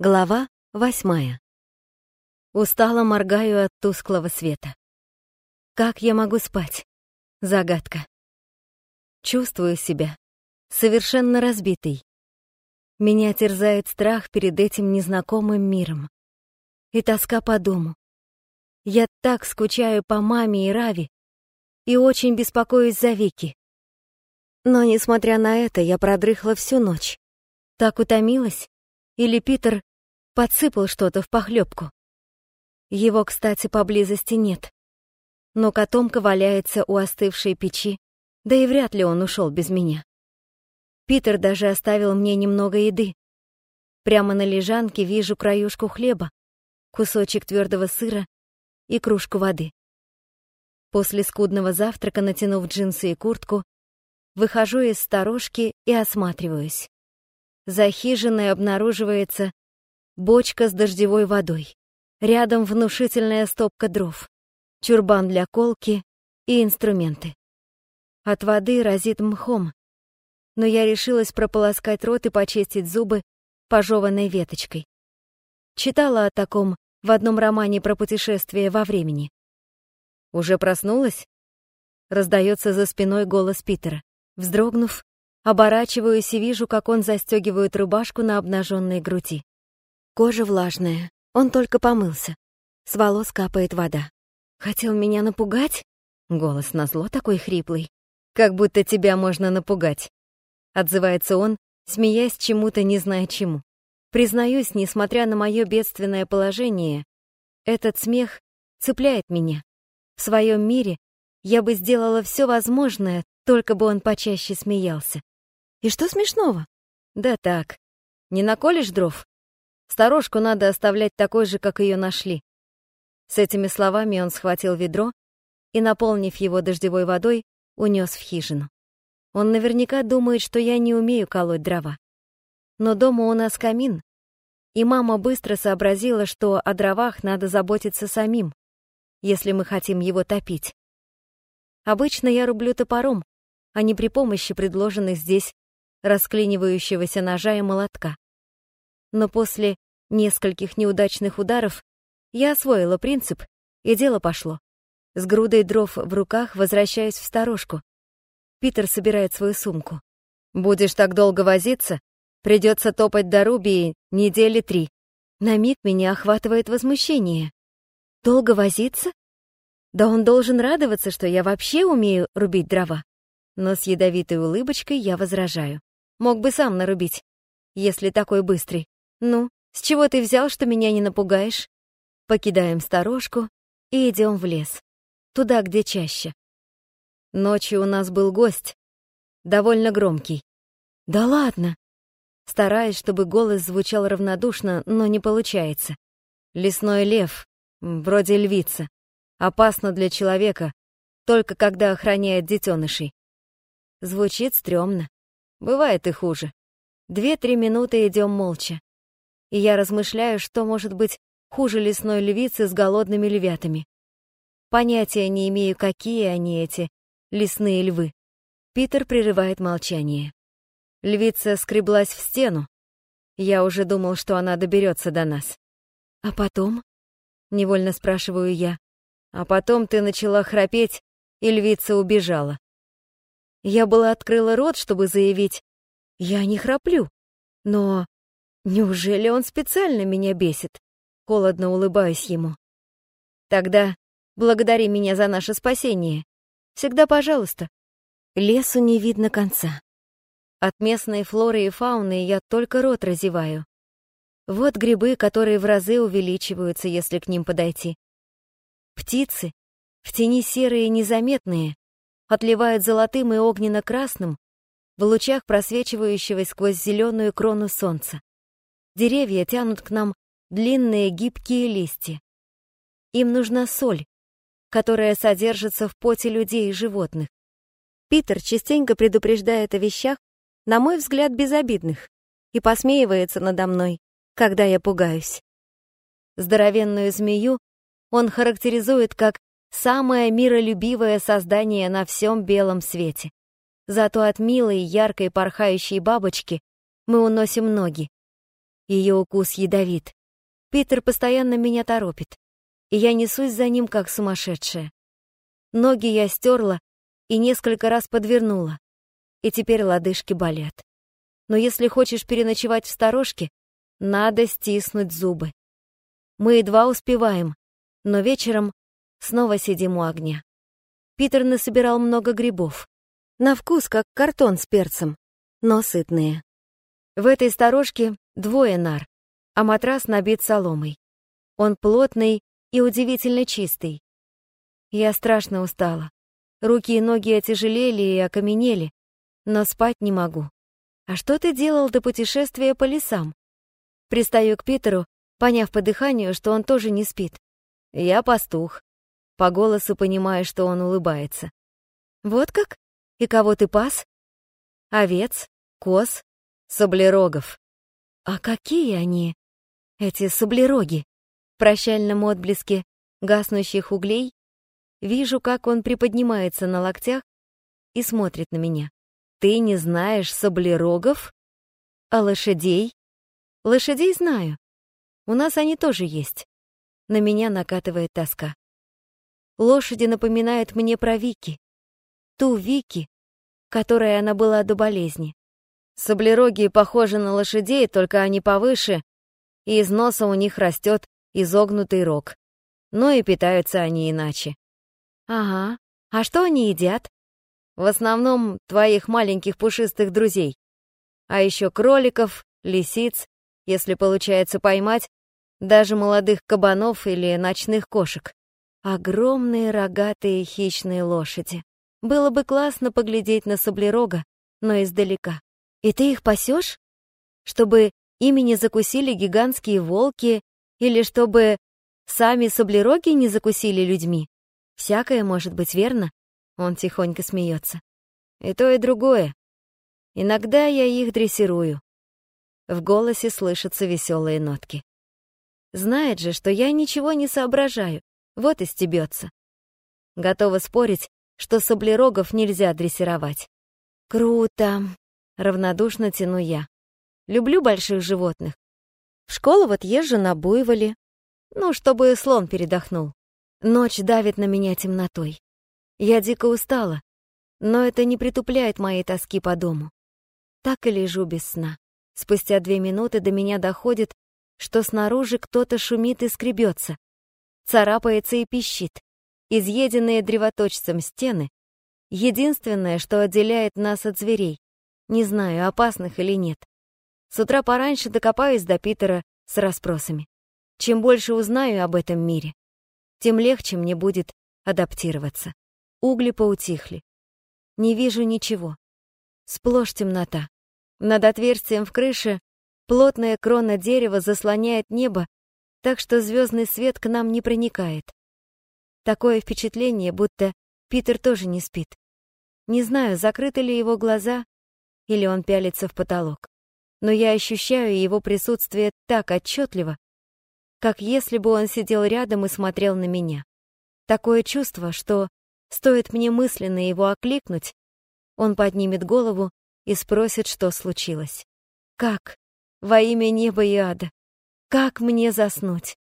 Глава восьмая. Устало моргаю от тусклого света. Как я могу спать? Загадка. Чувствую себя совершенно разбитой. Меня терзает страх перед этим незнакомым миром. И тоска по дому. Я так скучаю по маме и Рави, и очень беспокоюсь за Вики. Но, несмотря на это, я продрыхла всю ночь. Так утомилась, или Питер подсыпал что-то в похлебку. Его, кстати, поблизости нет. Но котомка валяется у остывшей печи, да и вряд ли он ушел без меня. Питер даже оставил мне немного еды. Прямо на лежанке вижу краюшку хлеба, кусочек твердого сыра и кружку воды. После скудного завтрака, натянув джинсы и куртку, выхожу из сторожки и осматриваюсь. За хижиной обнаруживается бочка с дождевой водой. Рядом внушительная стопка дров, чурбан для колки и инструменты. От воды разит мхом, но я решилась прополоскать рот и почистить зубы пожеванной веточкой. Читала о таком в одном романе про путешествие во времени. «Уже проснулась?» Раздается за спиной голос Питера. Вздрогнув, Оборачиваюсь и вижу, как он застегивает рубашку на обнаженной груди. Кожа влажная, он только помылся. С волос капает вода. Хотел меня напугать? Голос назло такой хриплый. Как будто тебя можно напугать. Отзывается он, смеясь чему-то, не зная чему. Признаюсь, несмотря на мое бедственное положение, этот смех цепляет меня. В своем мире я бы сделала все возможное, только бы он почаще смеялся. И что смешного? Да так. Не наколешь дров? Сторожку надо оставлять такой же, как ее нашли. С этими словами он схватил ведро и, наполнив его дождевой водой, унес в хижину. Он наверняка думает, что я не умею колоть дрова. Но дома у нас камин, и мама быстро сообразила, что о дровах надо заботиться самим, если мы хотим его топить. Обычно я рублю топором, а не при помощи предложенных здесь расклинивающегося ножа и молотка. Но после нескольких неудачных ударов я освоила принцип, и дело пошло. С грудой дров в руках возвращаюсь в сторожку. Питер собирает свою сумку. «Будешь так долго возиться, придется топать до Рубии недели три». На миг меня охватывает возмущение. «Долго возиться? Да он должен радоваться, что я вообще умею рубить дрова». Но с ядовитой улыбочкой я возражаю. Мог бы сам нарубить, если такой быстрый. Ну, с чего ты взял, что меня не напугаешь? Покидаем сторожку и идем в лес. Туда, где чаще. Ночью у нас был гость. Довольно громкий. Да ладно. Стараюсь, чтобы голос звучал равнодушно, но не получается. Лесной лев, вроде львица. Опасно для человека, только когда охраняет детенышей. Звучит стрёмно. Бывает и хуже. Две-три минуты идем молча. И я размышляю, что может быть хуже лесной львицы с голодными львятами. Понятия не имею, какие они эти лесные львы. Питер прерывает молчание. Львица скреблась в стену. Я уже думал, что она доберется до нас. А потом? Невольно спрашиваю я. А потом ты начала храпеть, и львица убежала. Я была открыла рот, чтобы заявить «Я не храплю». Но неужели он специально меня бесит? Холодно улыбаюсь ему. Тогда благодари меня за наше спасение. Всегда пожалуйста. Лесу не видно конца. От местной флоры и фауны я только рот разеваю. Вот грибы, которые в разы увеличиваются, если к ним подойти. Птицы, в тени серые незаметные, отливают золотым и огненно-красным в лучах просвечивающего сквозь зеленую крону солнца. Деревья тянут к нам длинные гибкие листья. Им нужна соль, которая содержится в поте людей и животных. Питер частенько предупреждает о вещах, на мой взгляд, безобидных, и посмеивается надо мной, когда я пугаюсь. Здоровенную змею он характеризует как самое миролюбивое создание на всем белом свете. Зато от милой, яркой, порхающей бабочки мы уносим ноги. Ее укус ядовит. Питер постоянно меня торопит, и я несусь за ним как сумасшедшая. Ноги я стерла и несколько раз подвернула, и теперь лодыжки болят. Но если хочешь переночевать в сторожке, надо стиснуть зубы. Мы едва успеваем, но вечером снова сидим у огня. Питер насобирал много грибов. На вкус как картон с перцем, но сытные. В этой сторожке двое нар, а матрас набит соломой. Он плотный и удивительно чистый. Я страшно устала. Руки и ноги отяжелели и окаменели, но спать не могу. «А что ты делал до путешествия по лесам?» Пристаю к Питеру, поняв по дыханию, что он тоже не спит. «Я пастух». По голосу понимаю, что он улыбается. «Вот как? И кого ты пас?» «Овец, коз, саблерогов». «А какие они, эти саблероги?» В прощальном отблеске гаснущих углей вижу, как он приподнимается на локтях и смотрит на меня. Ты не знаешь саблерогов? А лошадей? Лошадей знаю. У нас они тоже есть. На меня накатывает тоска. Лошади напоминают мне про Вики. Ту Вики, которой она была до болезни. Саблероги похожи на лошадей, только они повыше, и из носа у них растет изогнутый рог. Но и питаются они иначе. Ага. А что они едят? В основном твоих маленьких пушистых друзей. А еще кроликов, лисиц, если получается поймать, даже молодых кабанов или ночных кошек. Огромные рогатые хищные лошади. Было бы классно поглядеть на саблерога, но издалека. И ты их пасешь? Чтобы ими не закусили гигантские волки или чтобы сами саблероги не закусили людьми? Всякое может быть, верно? Он тихонько смеется. И то, и другое. Иногда я их дрессирую. В голосе слышатся веселые нотки. Знает же, что я ничего не соображаю, вот и стебется. Готова спорить, что саблерогов нельзя дрессировать. Круто, равнодушно тяну я. Люблю больших животных. В школу вот езжу на буйволе, ну, чтобы слон передохнул. Ночь давит на меня темнотой. Я дико устала, но это не притупляет моей тоски по дому. Так и лежу без сна. Спустя две минуты до меня доходит, что снаружи кто-то шумит и скребется, царапается и пищит. Изъеденные древоточцем стены — единственное, что отделяет нас от зверей. Не знаю, опасных или нет. С утра пораньше докопаюсь до Питера с расспросами. Чем больше узнаю об этом мире, тем легче мне будет адаптироваться. Угли поутихли. Не вижу ничего. Сплошь темнота. Над отверстием в крыше плотная крона дерева заслоняет небо, так что звездный свет к нам не проникает. Такое впечатление, будто Питер тоже не спит. Не знаю, закрыты ли его глаза, или он пялится в потолок. Но я ощущаю его присутствие так отчетливо, как если бы он сидел рядом и смотрел на меня. Такое чувство, что Стоит мне мысленно его окликнуть, он поднимет голову и спросит, что случилось. Как? Во имя неба и ада. Как мне заснуть?